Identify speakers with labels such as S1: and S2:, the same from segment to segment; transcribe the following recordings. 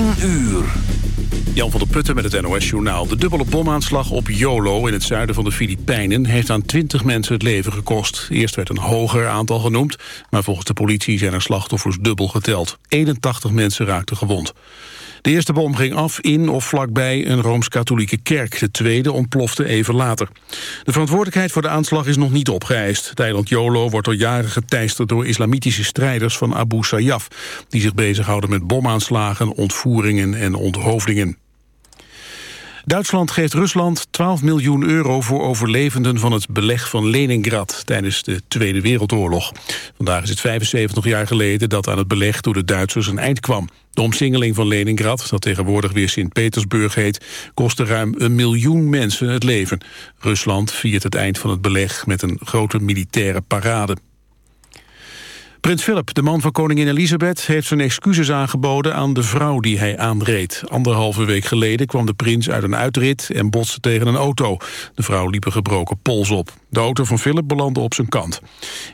S1: 10 uur.
S2: Jan van der Putten met het NOS-journaal. De dubbele bomaanslag op Jolo in het zuiden van de Filipijnen... heeft aan 20 mensen het leven gekost. Eerst werd een hoger aantal genoemd... maar volgens de politie zijn er slachtoffers dubbel geteld. 81 mensen raakten gewond. De eerste bom ging af in of vlakbij een Rooms-Katholieke kerk. De tweede ontplofte even later. De verantwoordelijkheid voor de aanslag is nog niet opgeëist. Het eiland Jolo wordt al jaren geteisterd door islamitische strijders van Abu Sayyaf... die zich bezighouden met bomaanslagen, ontvoeringen en onthoofdingen. Duitsland geeft Rusland 12 miljoen euro voor overlevenden van het beleg van Leningrad tijdens de Tweede Wereldoorlog. Vandaag is het 75 jaar geleden dat aan het beleg door de Duitsers een eind kwam. De omsingeling van Leningrad, dat tegenwoordig weer Sint-Petersburg heet, kostte ruim een miljoen mensen het leven. Rusland viert het eind van het beleg met een grote militaire parade. Prins Philip, de man van koningin Elisabeth, heeft zijn excuses aangeboden aan de vrouw die hij aanreed. Anderhalve week geleden kwam de prins uit een uitrit en botste tegen een auto. De vrouw liep een gebroken pols op. De auto van Philip belandde op zijn kant.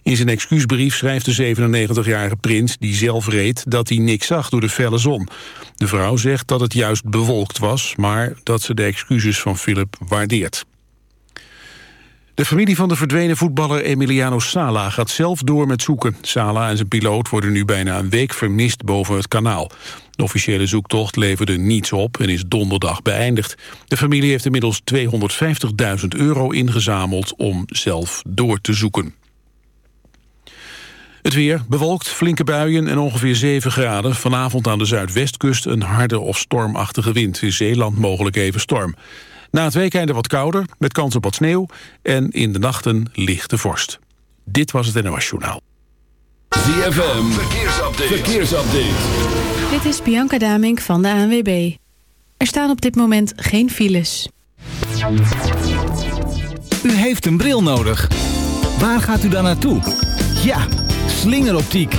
S2: In zijn excuusbrief schrijft de 97-jarige prins, die zelf reed, dat hij niks zag door de felle zon. De vrouw zegt dat het juist bewolkt was, maar dat ze de excuses van Philip waardeert. De familie van de verdwenen voetballer Emiliano Sala gaat zelf door met zoeken. Sala en zijn piloot worden nu bijna een week vermist boven het kanaal. De officiële zoektocht leverde niets op en is donderdag beëindigd. De familie heeft inmiddels 250.000 euro ingezameld om zelf door te zoeken. Het weer bewolkt, flinke buien en ongeveer 7 graden. Vanavond aan de zuidwestkust een harde of stormachtige wind. In Zeeland mogelijk even storm. Na het weekende wat kouder, met kans op wat sneeuw... en in de nachten lichte vorst. Dit was het NOS Journaal.
S1: ZFM, verkeersupdate. verkeersupdate.
S3: Dit is Bianca Damink van de ANWB. Er staan op dit moment geen files.
S4: U heeft een bril nodig. Waar gaat u dan naartoe? Ja, slingeroptiek.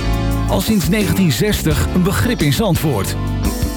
S4: Al sinds 1960 een begrip in Zandvoort.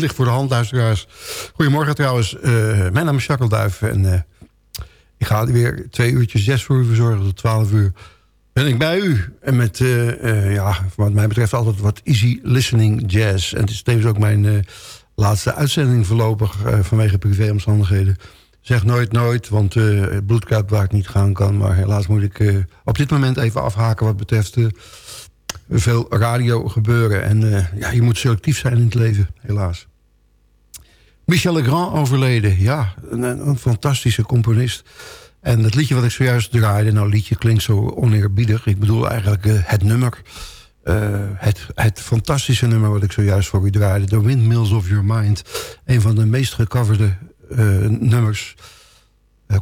S5: Ligt voor de hand, luisteraars. Goedemorgen trouwens. Uh, mijn naam is Jacques Duif. En uh, ik ga weer twee uurtjes zes voor u verzorgen. Tot twaalf uur ben ik bij u. En met, uh, ja, wat mij betreft altijd wat easy listening jazz. En het is tevens ook mijn laatste uitzending voorlopig... vanwege privéomstandigheden. Zeg nooit nooit, want het bloedkuip waar ik niet gaan kan. Maar helaas moet ik op dit moment even afhaken wat betreft veel radio gebeuren. En ja, je moet selectief zijn in het leven, helaas. Michel Legrand overleden. Ja, een, fantastische componist. En het liedje wat ik zojuist draaide... nou, liedje klinkt zo oneerbiedig. Ik bedoel eigenlijk uh, het nummer. Uh, het, het fantastische nummer wat ik zojuist voor u draaide. The Windmills of Your Mind. Een van de meest gecoverde nummers.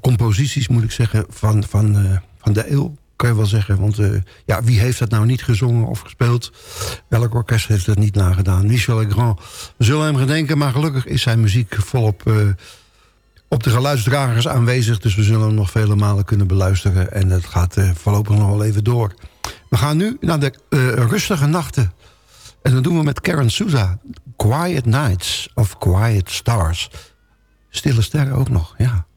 S5: composities, moet ik zeggen, van, van, van de eeuw kan je wel zeggen. Want uh, ja, wie heeft dat nou niet gezongen of gespeeld? Welk orkest heeft dat niet nagedaan? Michel Legrand. We zullen hem gedenken, maar gelukkig is zijn muziek volop uh, op de geluidsdragers aanwezig. Dus we zullen hem nog vele malen kunnen beluisteren. En het gaat uh, voorlopig nog wel even door. We gaan nu naar de rustige nachten. En dat doen we met Karen Souza. Quiet Nights of Quiet Stars. Stille sterren ook nog, ja.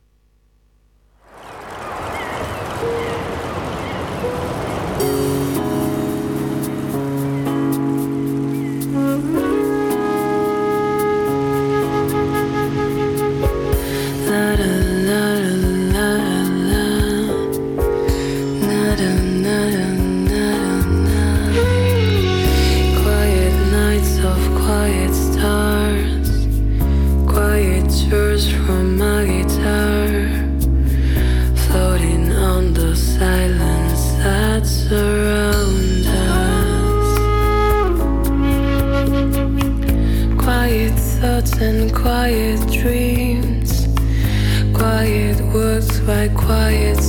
S5: quiet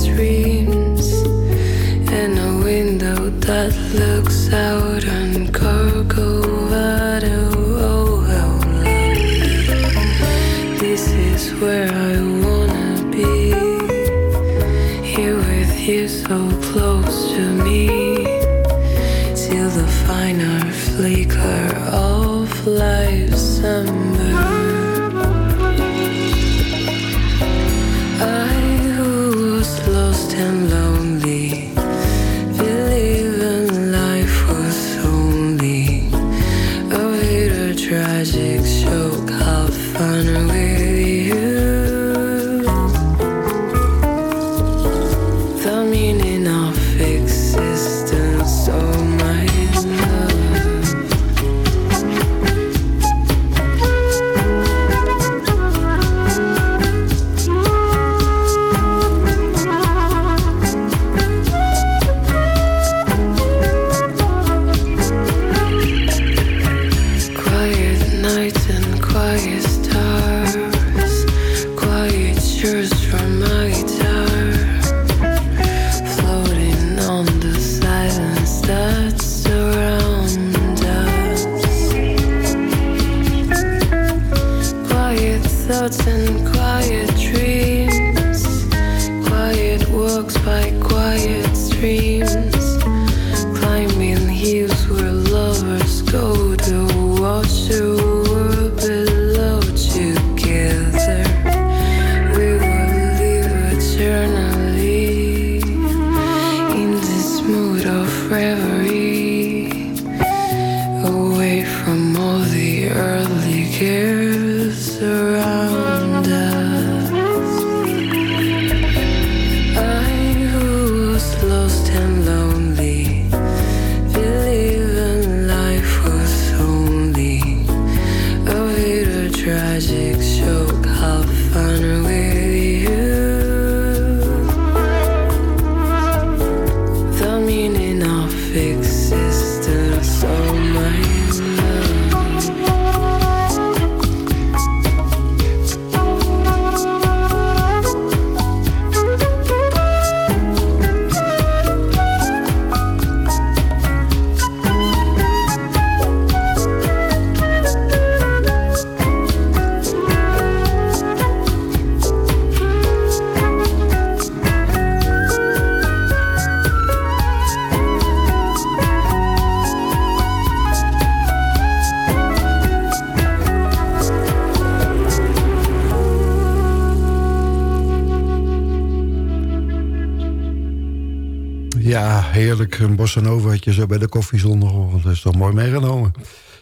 S5: heerlijk. Een bossa novaatje zo bij de koffie zondagochtend. Dat is toch mooi meegenomen.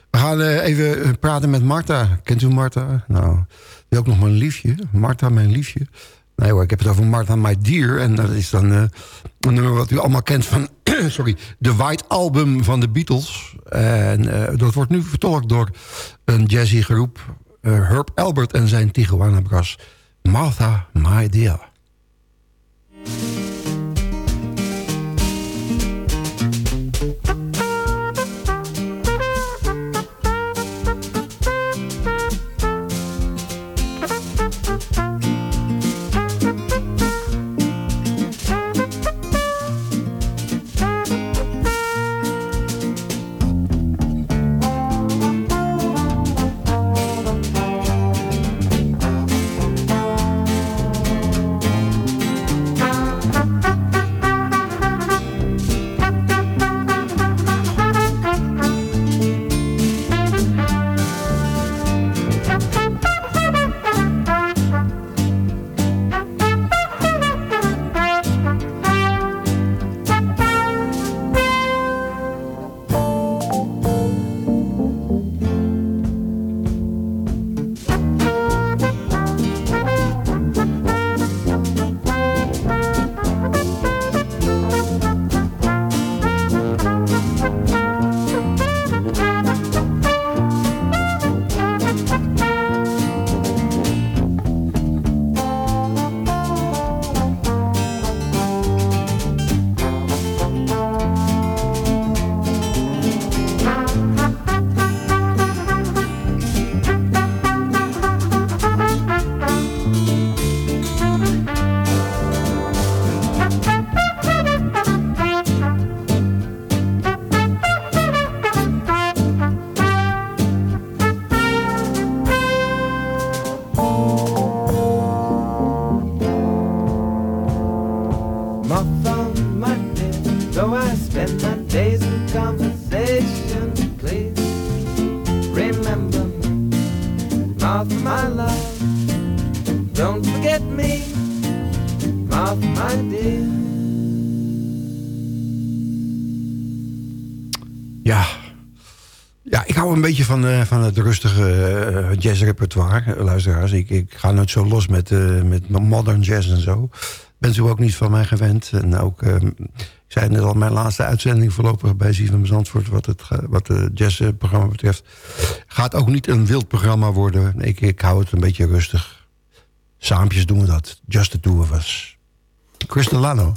S5: We gaan uh, even eh, praten met Marta. Kent u Marta? Nou, die ook nog mijn liefje. Marta, mijn liefje. Nee hoor, ik heb het over Marta, my dear. En dat is dan uh, een nummer wat u allemaal kent van... sorry, de White Album van de Beatles. En uh, dat wordt nu vertolkt door een jazzy groep. Herb Albert en zijn Tijuana Brass. Martha, my dear. Een beetje van, uh, van het rustige uh, jazzrepertoire, luisteraars. Ik, ik ga nooit zo los met, uh, met modern jazz en zo. Bent u ook niet van mij gewend. En ook, ik zei net al, mijn laatste uitzending voorlopig bij Zivem Zandvoort... wat het, wat het jazzprogramma betreft. Gaat ook niet een wild programma worden. Ik, ik hou het een beetje rustig. Saampjes doen we dat. Just the two of us. Chris Delano.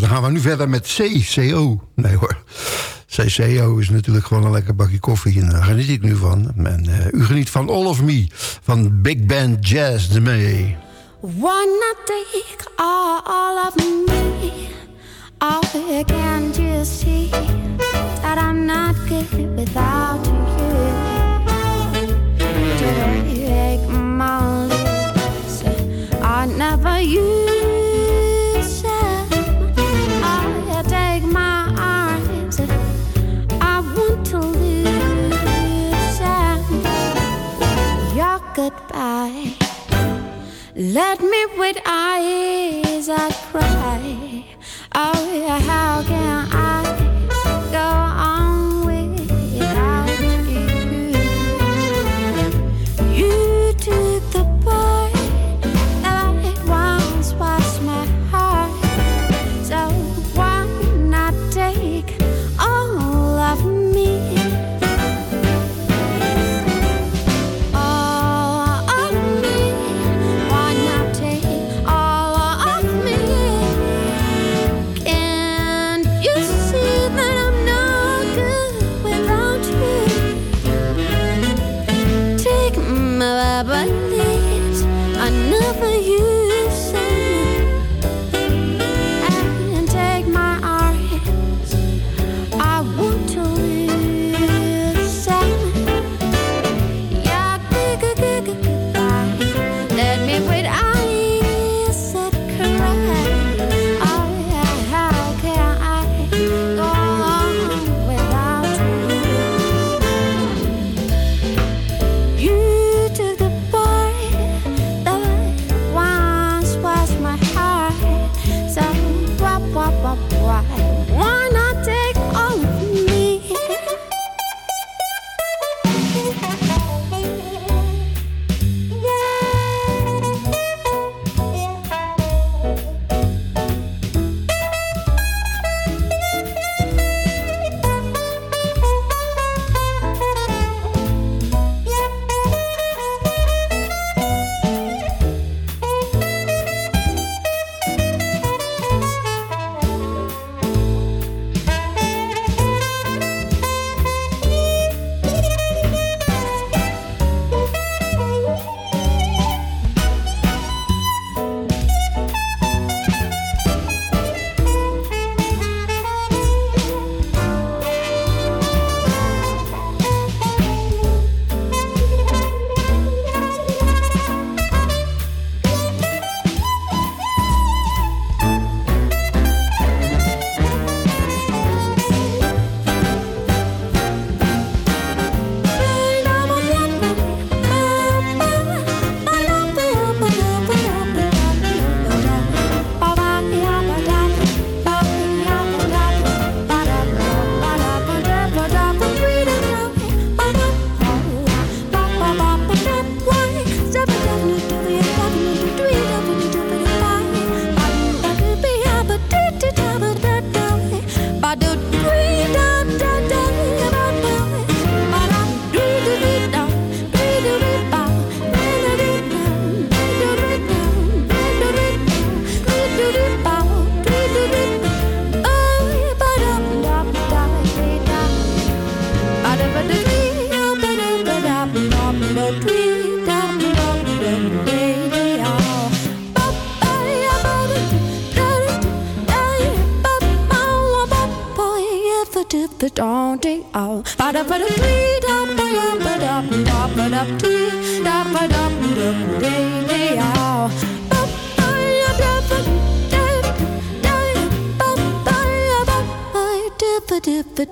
S5: Dan gaan we nu verder met CCO. Nee hoor. CCO is natuurlijk gewoon een lekker bakje koffie. En daar geniet ik nu van. En uh, u geniet van All of Me. Van Big Band Jazz de May.
S6: Take all of me? You see that I'm not good without you? Let me with eyes that cry.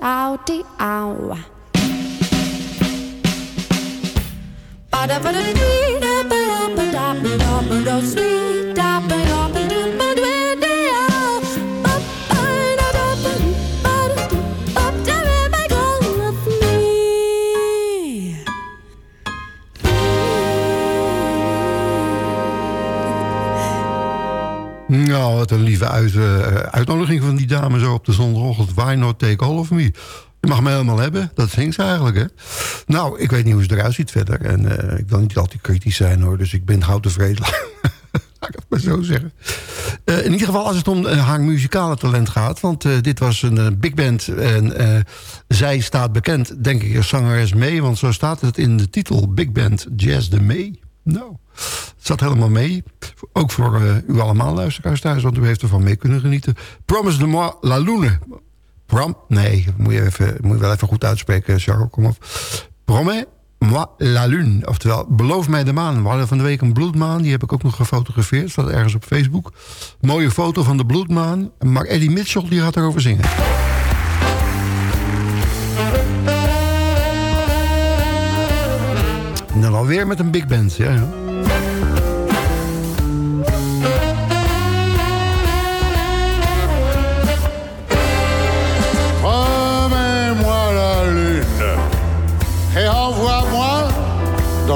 S6: Dee ow. Ba da ba da dee da ba da ba da ba da sweet
S5: Nou, wat een lieve uit, eh, uitnodiging van die dame zo op de zondagochtend. Why not take all of me? Je mag me helemaal hebben. Dat zingt ze eigenlijk, hè? Nou, ik weet niet hoe ze eruit ziet verder. En eh, ik wil niet altijd kritisch zijn, hoor. Dus ik ben gauw tevreden. ik het maar zo zeggen. Eh, in ieder geval als het om haar muzikale talent gaat. Want dit was een big band. En zij staat bekend, denk ik, als zangeres mee. Want zo staat het in de titel. Big Band Jazz de May. Nou, het zat helemaal mee. Ook voor eh, u allemaal luisteraars thuis. Want u heeft ervan mee kunnen genieten. Promise de moi la lune. Prom, nee, moet je, even, moet je wel even goed uitspreken, Charles. Kom op. Promets moi la lune. Oftewel, beloof mij de maan. We hadden van de week een bloedmaan. Die heb ik ook nog gefotografeerd. Staat ergens op Facebook. Mooie foto van de bloedmaan. Maar Eddie Mitchell die gaat erover zingen. En dan alweer met een big band. Ja, ja.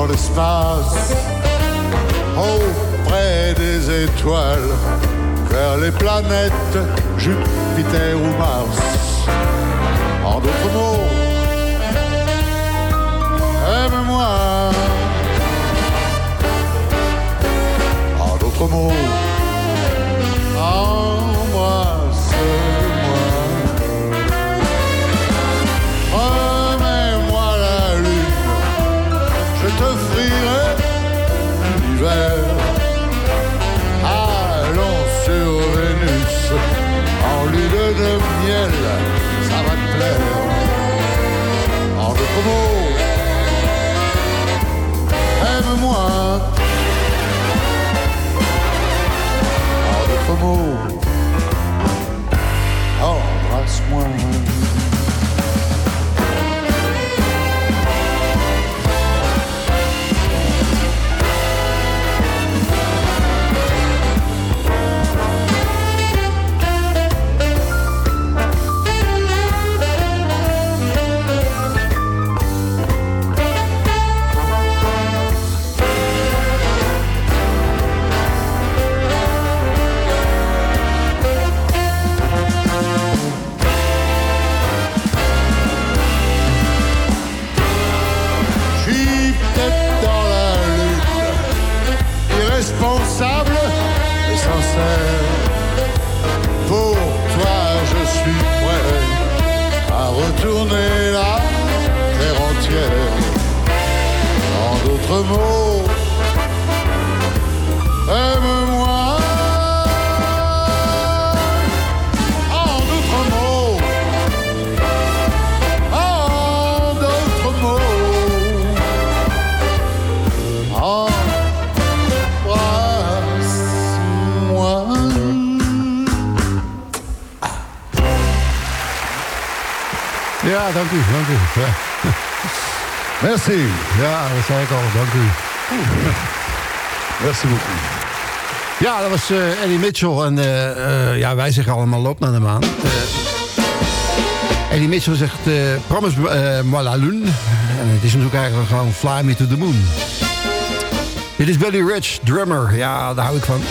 S7: Dans l'espace, auprès des étoiles, vers les planètes Jupiter ou Mars.
S5: Ja, dank u. Dank u. Ja.
S7: Merci.
S5: Ja, dat zei ik al. Dank u.
S7: Merci beaucoup.
S5: Ja, dat was eh, Eddie Mitchell. En eh, eh, ja, wij zeggen allemaal loop naar de maan. Eddie Mitchell zegt promise moi la lune. En het is natuurlijk eigenlijk gewoon fly me to the moon. Dit is Buddy Rich, drummer. Ja, daar hou ik van.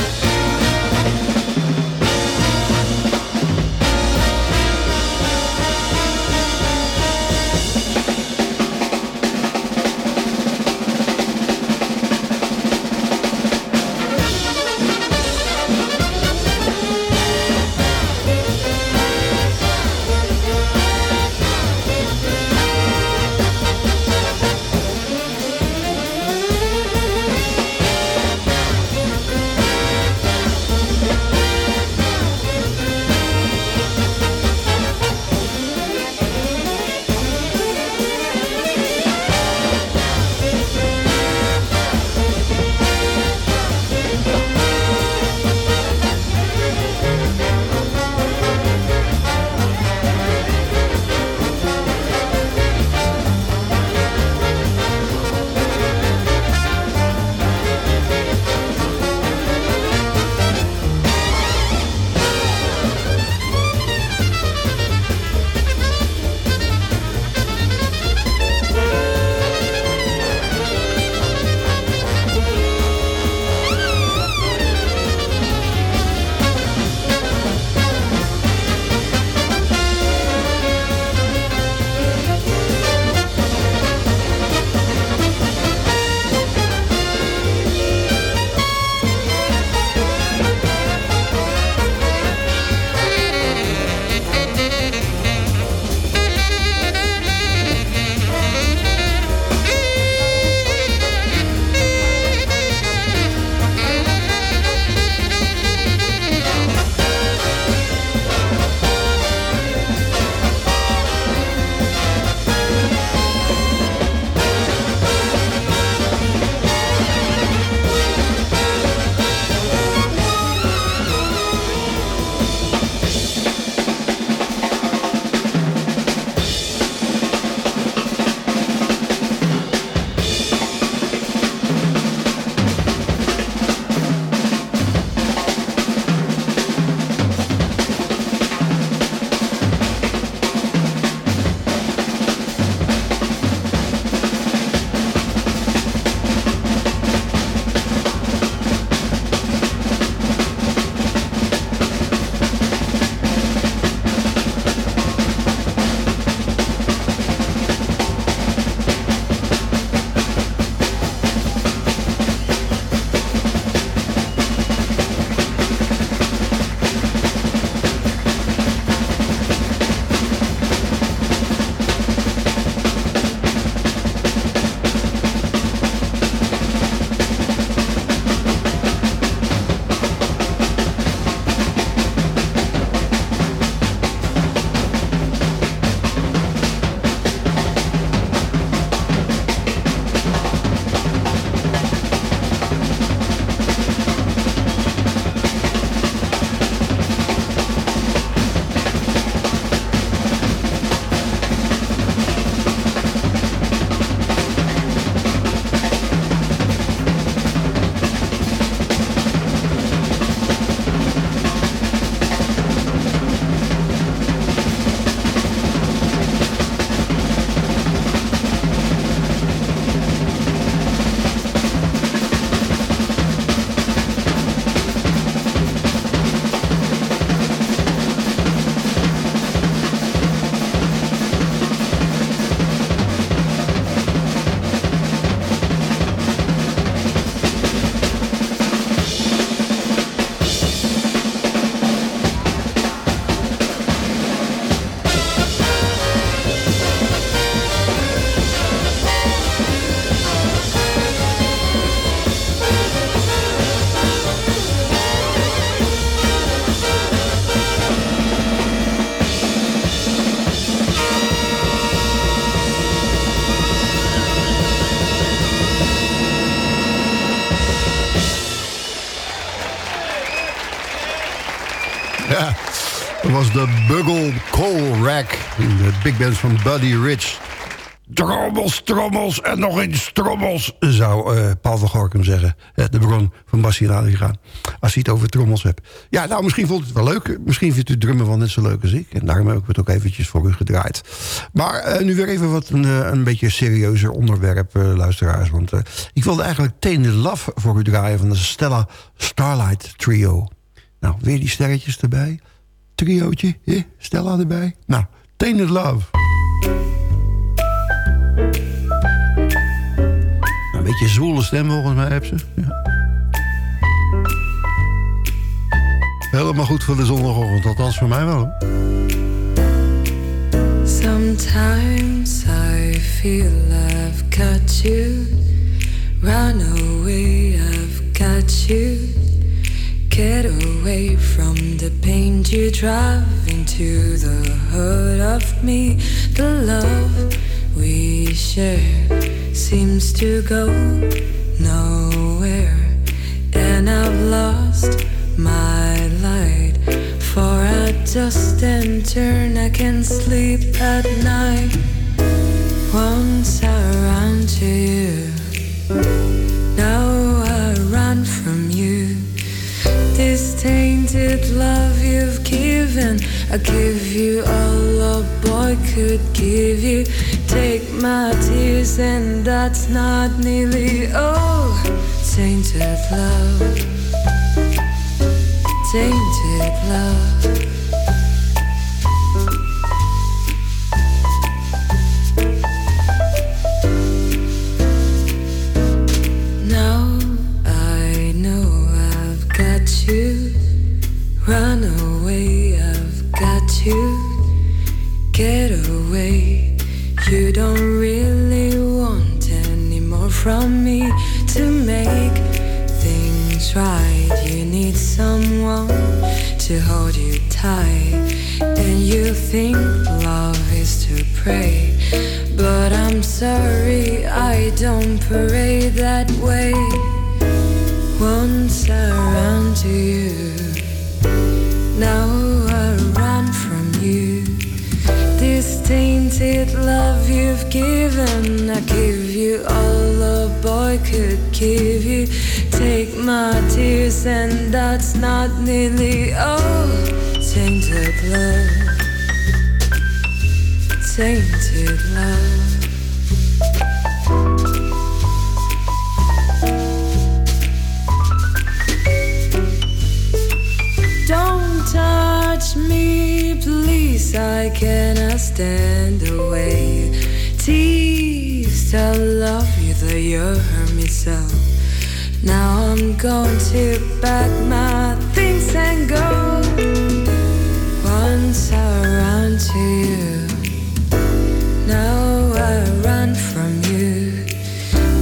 S5: Was de Buggle Coal Rack. De big band van Buddy Rich. Trommels, trommels en nog eens trommels, zou eh, Paul van Gorkum zeggen. Eh, de bron van Bassie gaan. Als hij het over trommels hebt. Ja, nou, misschien vond het wel leuk. Misschien vindt u drummen wel net zo leuk als ik. En daarom heb ik het ook eventjes voor u gedraaid. Maar eh, nu weer even wat een, een beetje serieuzer onderwerp, luisteraars. Want ik wilde eigenlijk Tainted Love voor u draaien... van de Stella Starlight Trio. Nou, weer die sterretjes erbij. Triootje, hè? Stella erbij. Nou, Tainted Love. Een beetje zwoele stem volgens mij heb. Ja. Helemaal goed voor de zondagochtend, althans voor mij wel.
S8: Sometimes I feel I've got you. Run away, I've got you. Get away from the pain you drive into the heart of me. The love we share seems to go nowhere. And I've lost my light. For I just and turn, I can sleep at night. Once I ran to you, now I run from you. This tainted love you've given, I give you all a boy could give you. Take my tears, and that's not nearly all. Tainted love, tainted love. Once I ran to you, now I run from you. This tainted love you've given, I give you all a boy could give you. Take my tears, and that's not nearly all. Tainted love, tainted love. I cannot stand away. Tease, I love you, though you hurt me so. Now I'm going to pack my things and go. Once I ran to you, now I run from you.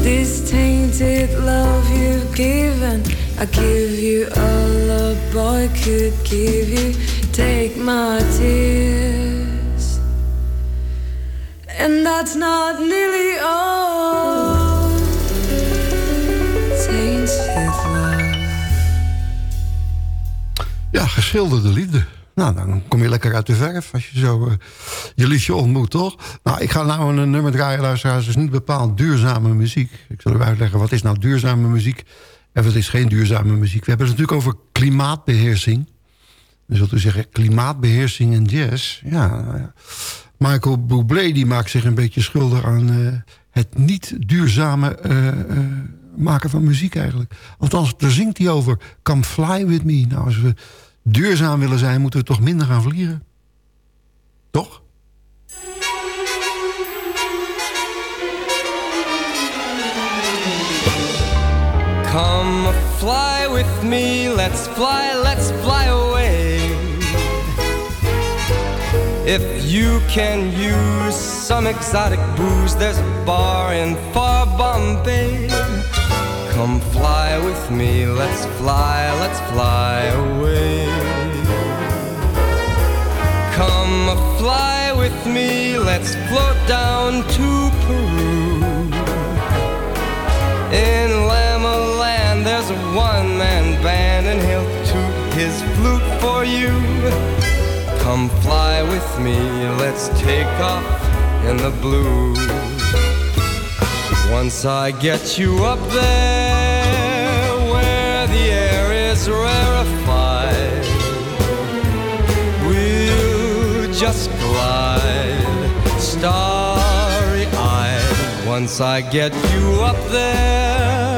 S8: This tainted love you've given, I give you all a boy could give you. Take my tears, and that's not nearly all. Tainted love.
S5: Ja, geschilderde liefde. Nou, dan kom je lekker uit de verf als je zo eh, je liefje ontmoet, toch? Nou, ik ga nou een nummer draaien, luisteraars. Is niet bepaald duurzame muziek. Ik zal u uitleggen, wat is nou duurzame muziek... en wat is geen duurzame muziek. We hebben het natuurlijk over klimaatbeheersing. Dan zult u zeggen, klimaatbeheersing en jazz. Ja. Michael Bublé die maakt zich een beetje schuldig aan... eh, het niet duurzame eh, eh, maken van muziek eigenlijk. Althans, daar zingt hij over. Come fly with me. Nou, als we duurzaam willen zijn, moeten we toch minder gaan vliegen. Toch?
S9: Come fly with me, let's fly, let's fly. Can use some exotic booze, there's a bar in far Bombay. Come fly with me, let's fly, let's fly away. Come fly with me, let's float down to Peru. In Lama Land, there's a one man band, and he'll toot his flute for you. Come fly with me, let's take off in the blue. Once I get you up there where the air is rarefied, we'll just glide starry eyed. Once I get you up there,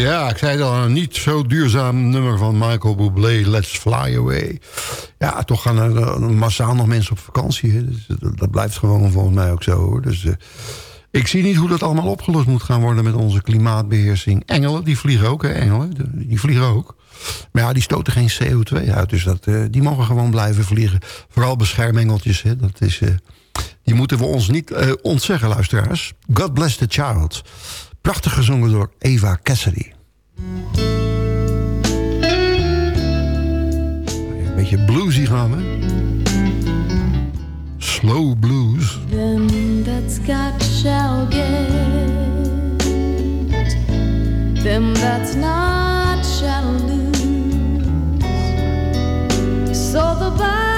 S5: Ja, ik zei al, een niet zo duurzaam nummer van Michael Bublé, Let's Fly Away. Ja, toch gaan er eh, massaal nog mensen op vakantie. Dus, dat, dat blijft gewoon volgens mij ook zo. Hoor. Dus eh, ik zie niet hoe dat allemaal opgelost moet gaan worden met onze klimaatbeheersing. Engelen, die vliegen ook, hè, engelen, die vliegen ook. Maar ja, die stoten geen CO2 uit, dus dat, eh, die mogen gewoon blijven vliegen. Vooral beschermengeltjes, hè, dat is... eh, die moeten we ons niet eh, ontzeggen, luisteraars. God bless the child. Prachtig gezongen door Eva Cassidy. Een beetje bluesy gaan we. Slow blues.
S10: Them that's got shall get. Them that's not shall lose. So the Bible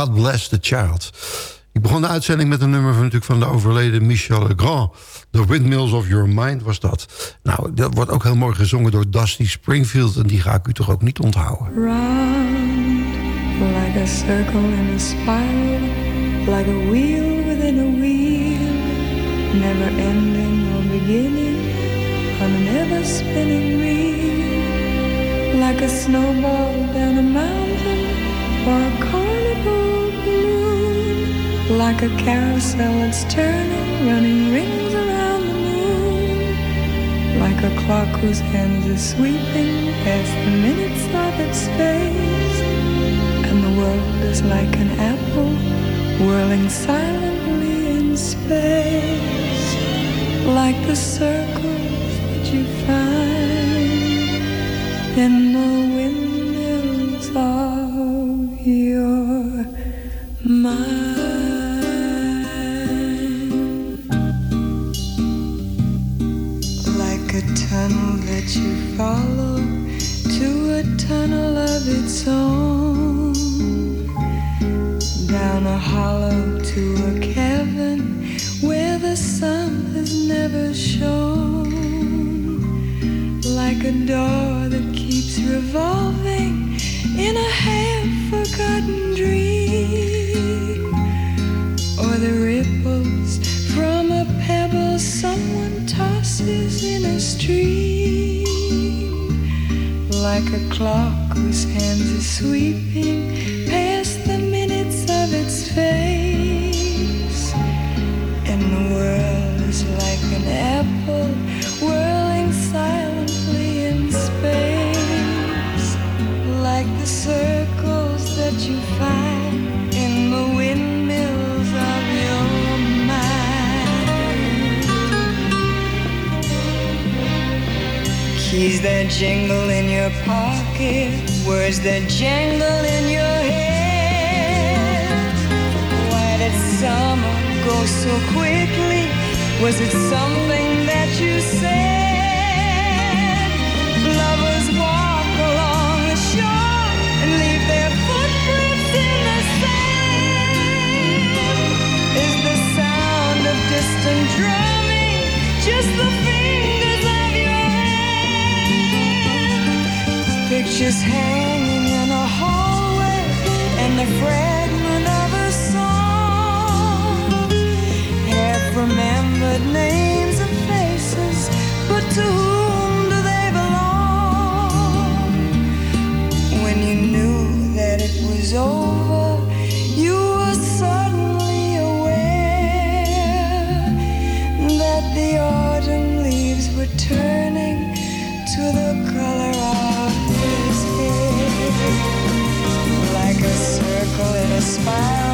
S10: God Bless the Child.
S5: Ik begon de uitzending met een nummer van, natuurlijk van de overleden Michel Legrand. The Windmills of Your Mind was dat. Nou, dat wordt ook heel mooi gezongen door Dusty Springfield. En die ga ik u toch ook niet onthouden.
S8: Round like a circle a spiral, like a wheel within a wheel, never ending beginning like a snowball down a mountain a like a carousel that's turning, running rings around the moon, like a clock whose hands are sweeping past the minutes of its face. And the world is like an apple whirling silently in space, like the circles that you find in the windmills quickly? Was it something that you said? Lovers walk along the shore and leave their footprints in the sand. Is the sound of distant drumming just the fingers of your hand? Pictures hanging in a hallway and the fragment remembered names and faces, but to whom do they belong? When you knew that it was over, you were suddenly aware that the autumn leaves were turning to the color of his hair. Like a circle in a spiral,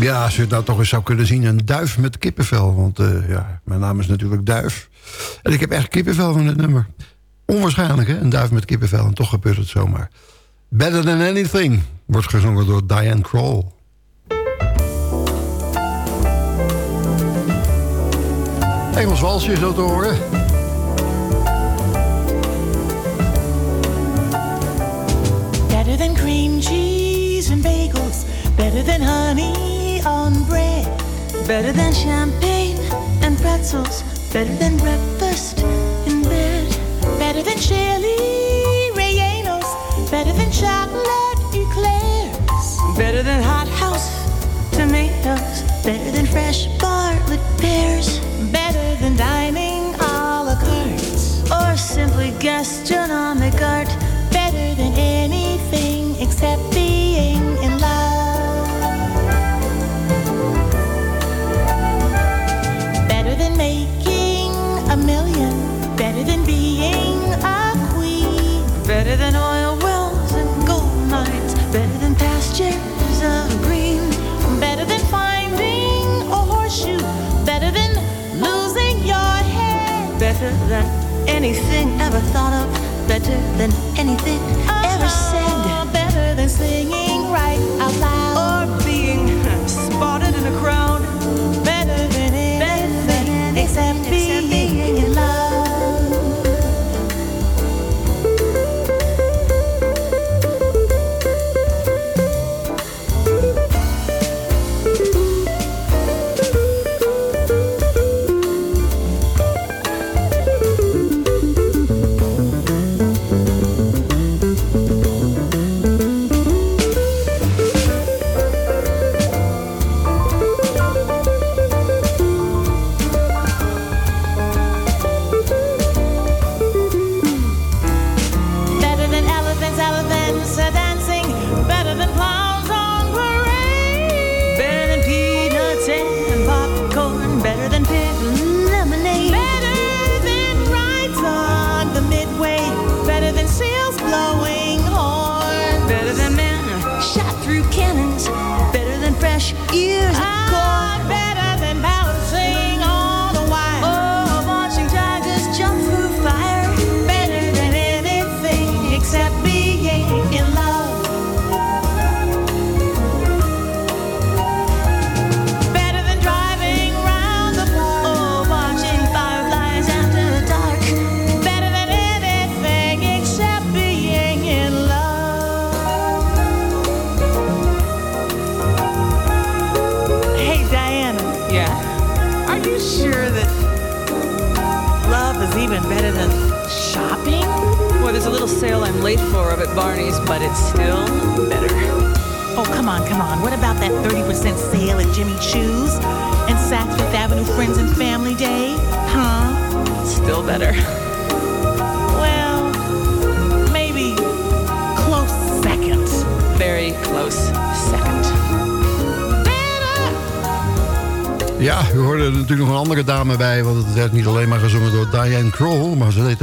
S5: Ja, als je het nou toch eens zou kunnen zien. Een duif met kippenvel. Want eh, ja, mijn naam is natuurlijk Duif. En ik heb echt kippenvel van het nummer. Onwaarschijnlijk, hè? Een duif met kippenvel. En toch gebeurt het zomaar. Better Than Anything wordt gezongen door Diane Kroll. Engels walsje zo te horen.
S11: Better than cream cheese and bagels. Better than honey on bread. Better than champagne and pretzels. Better than breakfast in bed. Better than chili rellenos. Better than chocolate eclairs. Better than hot house tomatoes. Better than fresh Bartlett pears. Better than dining a la carte. Or simply gastronomic art. Anything ever thought of. Better than anything ever said.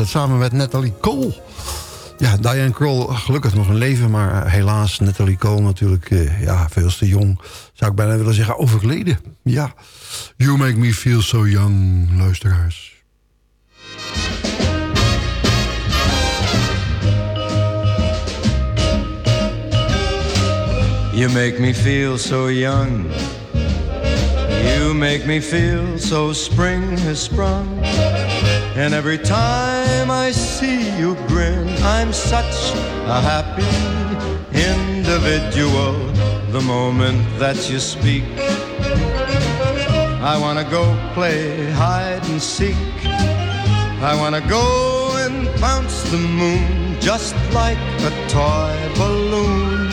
S5: Samen met Natalie Cole. Ja, Diane Kroll, gelukkig nog een leven... maar helaas, Natalie Cole natuurlijk eh, ja, veel te jong. Zou ik bijna willen zeggen, overleden. Ja, You Make Me Feel So Young, luisteraars.
S12: You make me feel so young. You make me feel so spring has sprung. And every time I see you grin, I'm such a happy individual. The moment that you speak, I wanna go play hide and seek. I wanna go and bounce the moon just like a toy balloon.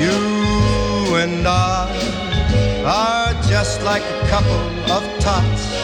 S12: You and I are just like a couple of tots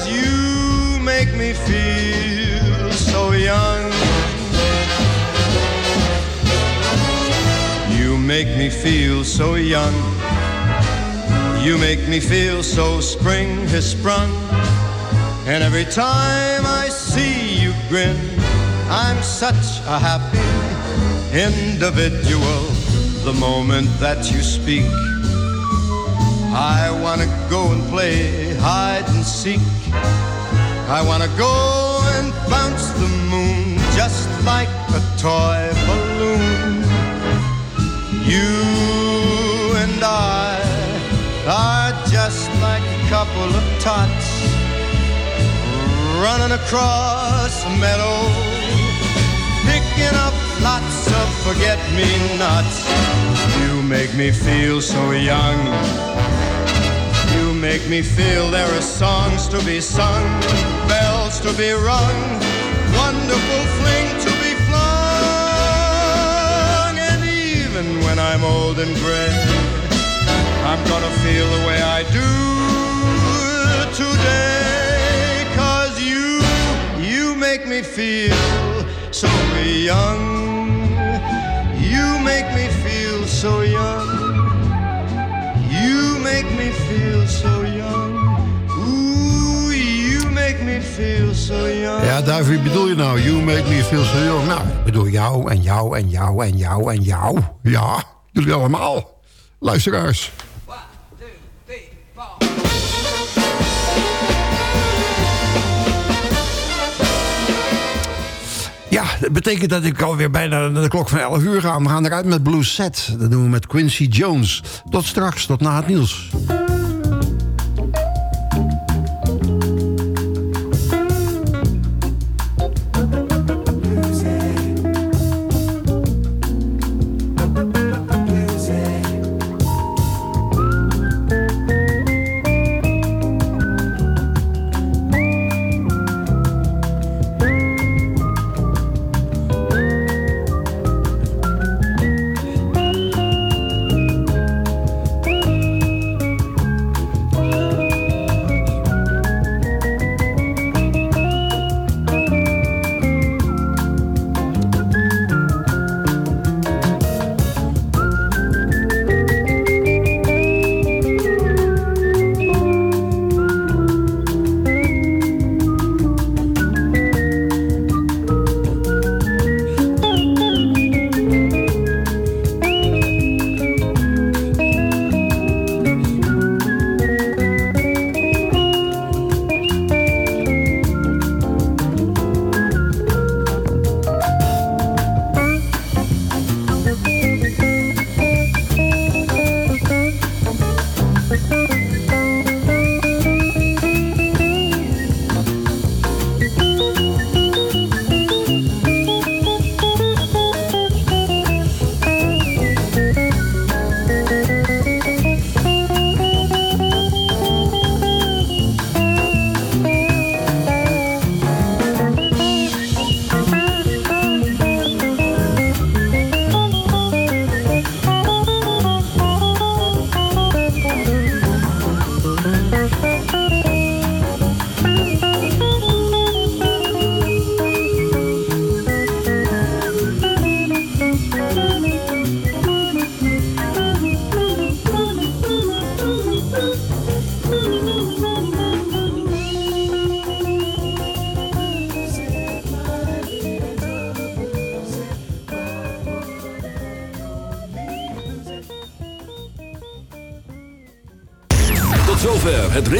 S12: Cause you make me feel so young. You make me feel so young. You make me feel so spring has sprung. And every time I see you grin, I'm such a happy individual. The moment that you speak, I wanna go and play hide and seek. I wanna go and bounce the moon just like a toy balloon. You and I are just like a couple of tots running across a meadow, picking up lots of forget-me-nots. You make me feel so young. Make me feel there are songs to be sung, bells to be rung, wonderful fling to be flung. And even when I'm old and gray, I'm gonna feel the way I do today. Cause you, you make me feel so young. You make me feel so young. Make me feel so young. Ooh, you make me feel so young.
S5: Ja, Duif, wie bedoel je nou? You make me feel so young. Nou, ik bedoel jou en jou en jou en jou en jou. Ja, jullie allemaal. Luisteraars. Ja, dat betekent dat ik alweer bijna naar de klok van 11 uur ga. We gaan eruit met Blue Set. Dat doen we met Quincy Jones. Tot straks, tot na het nieuws.